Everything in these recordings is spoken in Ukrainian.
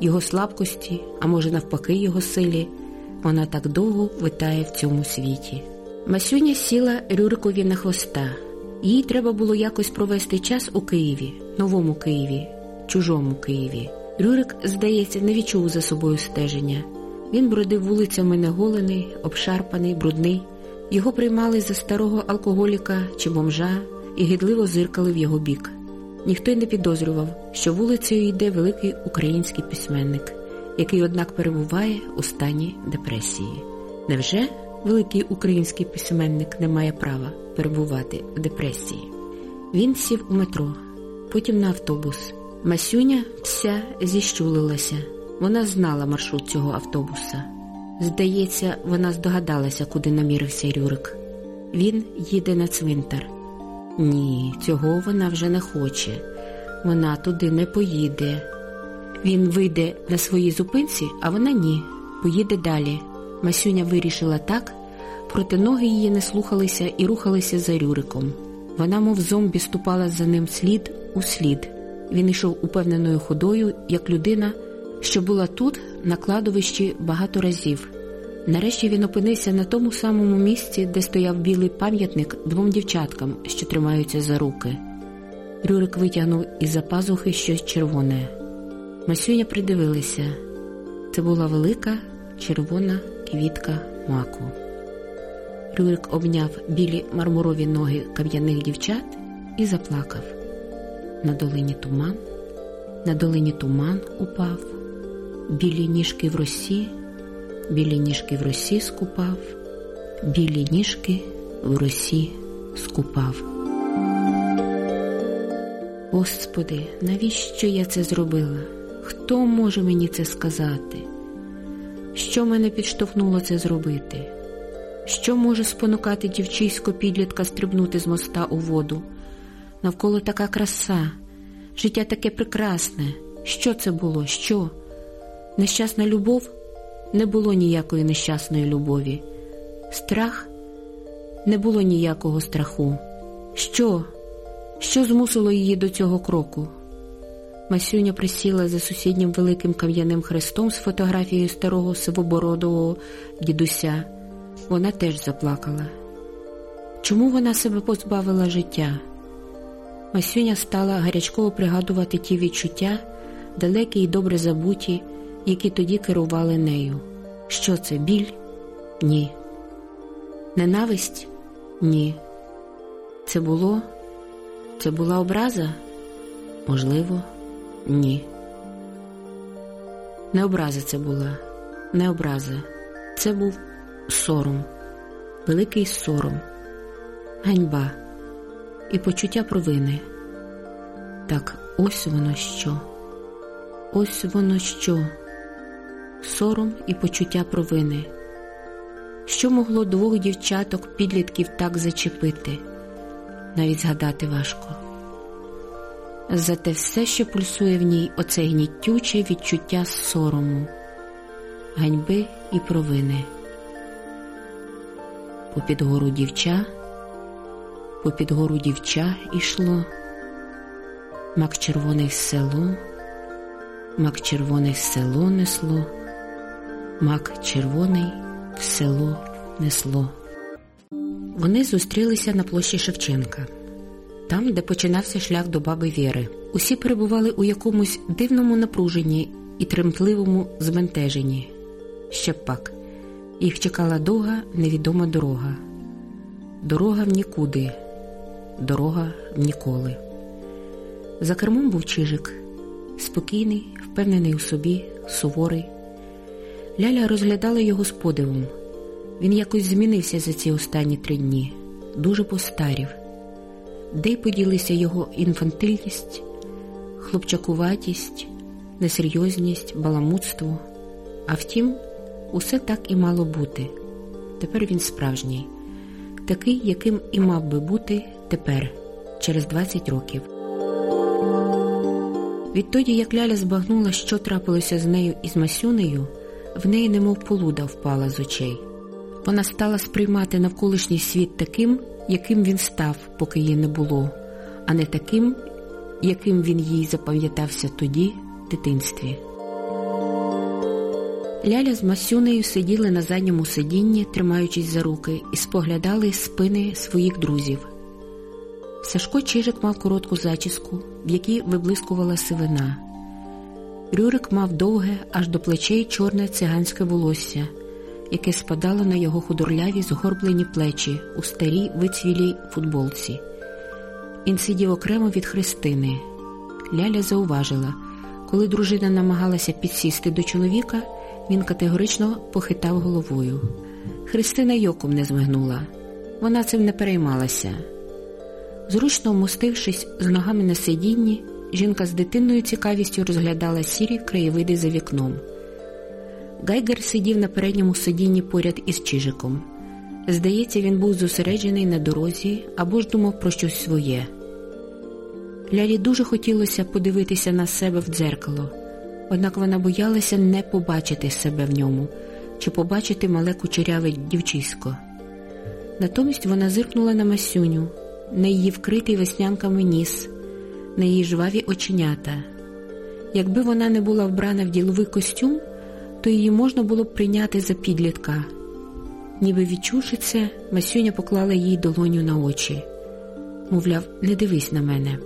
його слабкості, а може, навпаки, його силі, вона так довго витає в цьому світі. Масюня сіла Рюрикові на хвоста. Їй треба було якось провести час у Києві, новому Києві, чужому Києві. Рюрик, здається, не відчув за собою стеження. Він бродив вулицями неголений, обшарпаний, брудний. Його приймали за старого алкоголіка чи бомжа і гидливо зиркали в його бік. Ніхто й не підозрював, що вулицею йде великий український письменник, який, однак, перебуває у стані депресії. Невже великий український письменник не має права перебувати в депресії? Він сів у метро, потім на автобус. Масюня вся зіщулилася. Вона знала маршрут цього автобуса. Здається, вона здогадалася, куди намірився Рюрик. Він їде на цвинтар. Ні, цього вона вже не хоче. Вона туди не поїде. Він вийде на своїй зупинці, а вона ні. Поїде далі. Масюня вирішила так, проте ноги її не слухалися і рухалися за Рюриком. Вона, мов зомбі, ступала за ним слід у слід. Він йшов упевненою ходою, як людина, що була тут, на кладовищі, багато разів. Нарешті він опинився на тому самому місці, де стояв білий пам'ятник двом дівчаткам, що тримаються за руки. Рюрик витягнув із за пазухи щось червоне. Масюня придивилися. Це була велика червона квітка маку. Рюрик обняв білі мармурові ноги кам'яних дівчат і заплакав. На долині туман, на долині туман упав, білі ніжки в росі, білі ніжки в росі скупав, білі ніжки в росі скупав. Господи, навіщо я це зробила? Хто може мені це сказати? Що мене підштовхнуло це зробити? Що може спонукати дівчисько підлітка стрибнути з моста у воду? Навколо така краса, життя таке прекрасне. Що це було? Що? Нещасна любов? Не було ніякої нещасної любові. Страх? Не було ніякого страху. Що? Що змусило її до цього кроку? Масюня присіла за сусіднім великим кам'яним хрестом з фотографією старого сивобородового дідуся. Вона теж заплакала. Чому вона себе позбавила життя? Масюня стала гарячково пригадувати ті відчуття, далекі й добре забуті, які тоді керували нею. Що це біль? Ні. Ненависть? Ні. Це було? Це була образа? Можливо, ні. Не образа це була, не образа. Це був сором, великий сором, ганьба і почуття провини. Так ось воно що, ось воно що, сором і почуття провини. Що могло двох дівчаток, підлітків так зачепити, навіть згадати важко. Зате все, що пульсує в ній, оце гнітюче відчуття сорому, ганьби і провини. Попід гору дівча, попід гору дівча ішло, мак червоний село, мак червоний село несло, мак червоний в село несло. Вони зустрілися на площі Шевченка, там, де починався шлях до баби Віри. Усі перебували у якомусь дивному напруженні і тремтливому збентеженні. Ще пак. Їх чекала довга невідома дорога. Дорога в нікуди, дорога в ніколи. За кермом був чижик, спокійний, впевнений у собі, суворий. Ляля розглядала його з подивом. Він якось змінився за ці останні три дні, дуже постарів, де й поділися його інфантильність, хлопчакуватість, несерйозність, баламутство. А втім, усе так і мало бути. Тепер він справжній, такий, яким і мав би бути тепер, через 20 років. Відтоді, як Ляля збагнула, що трапилося з нею і з Масюнею, в неї немов полуда впала з очей. Вона стала сприймати навколишній світ таким, яким він став, поки її не було, а не таким, яким він їй запам'ятався тоді, в дитинстві. Ляля з Масюнею сиділи на задньому сидінні, тримаючись за руки, і споглядали спини своїх друзів. Сашко Чижик мав коротку зачіску, в якій виблискувала сивина. Рюрик мав довге, аж до плечей чорне циганське волосся, яке спадало на його худорляві згорблені плечі у старій вицвілій футболці. Він сидів окремо від Христини. Ляля зауважила, коли дружина намагалася підсісти до чоловіка, він категорично похитав головою. Христина йоком не змигнула. Вона цим не переймалася. Зручно вмостившись з ногами на сидінні, жінка з дитинною цікавістю розглядала сірі краєвиди за вікном. Гайгер сидів на передньому сидінні поряд із Чижиком. Здається, він був зосереджений на дорозі або ж думав про щось своє. Лялі дуже хотілося подивитися на себе в дзеркало, однак вона боялася не побачити себе в ньому чи побачити мале кучеряве дівчисько. Натомість вона зиркнула на Масюню, на її вкритий веснянками ніс, на її жваві оченята. Якби вона не була вбрана в діловий костюм, то її можна було б прийняти за підлітка. Ніби відчувши це, Масюня поклала їй долоню на очі. Мовляв, не дивись на мене.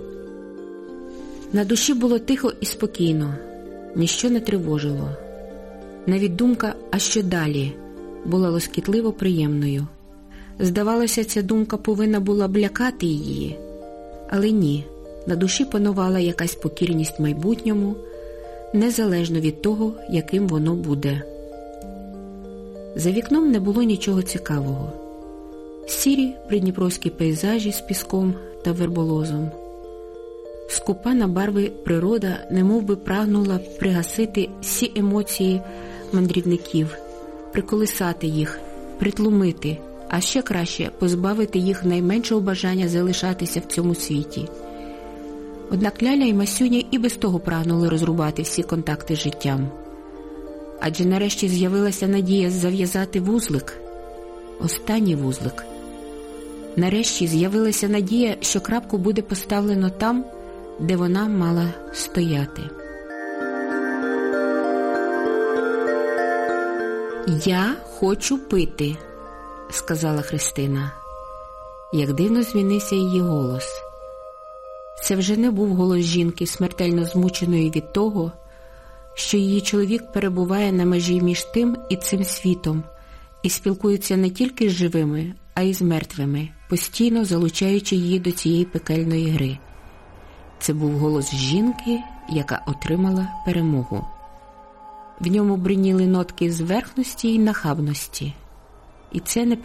На душі було тихо і спокійно, ніщо не тривожило. Навіть думка, а що далі, була лоскітливо приємною. Здавалося, ця думка повинна була б лякати її, але ні, на душі панувала якась покірність майбутньому, незалежно від того, яким воно буде. За вікном не було нічого цікавого. Сірі придніпровські пейзажі з піском та верболозом. Скупа на барви природа немов би прагнула пригасити всі емоції мандрівників, приколисати їх, притлумити, а ще краще позбавити їх найменшого бажання залишатися в цьому світі. Однак Ляля і Масюня і без того прагнули розрубати всі контакти з життям. Адже нарешті з'явилася надія зав'язати вузлик, останній вузлик. Нарешті з'явилася надія, що крапку буде поставлено там, де вона мала стояти. Я хочу пити, сказала Христина. Як дивно змінився її голос. Це вже не був голос жінки, смертельно змученої від того, що її чоловік перебуває на межі між тим і цим світом і спілкується не тільки з живими, а й з мертвими, постійно залучаючи її до цієї пекельної гри. Це був голос жінки, яка отримала перемогу. В ньому бриніли нотки зверхності й нахабності, і це не